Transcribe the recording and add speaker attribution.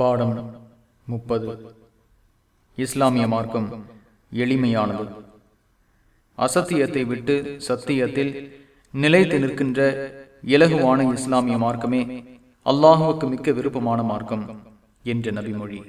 Speaker 1: பாடம் முப்பது. இஸ்லாமிய மார்க்கம் எளிமையானது. அசத்தியத்தை விட்டு சத்தியத்தில் நிலைத்து நிற்கின்ற இலகுவான இஸ்லாமிய மார்க்கமே அல்லாஹுவுக்கு மிக்க விருப்பமான மார்க்கம் என்ற நபிமொழி.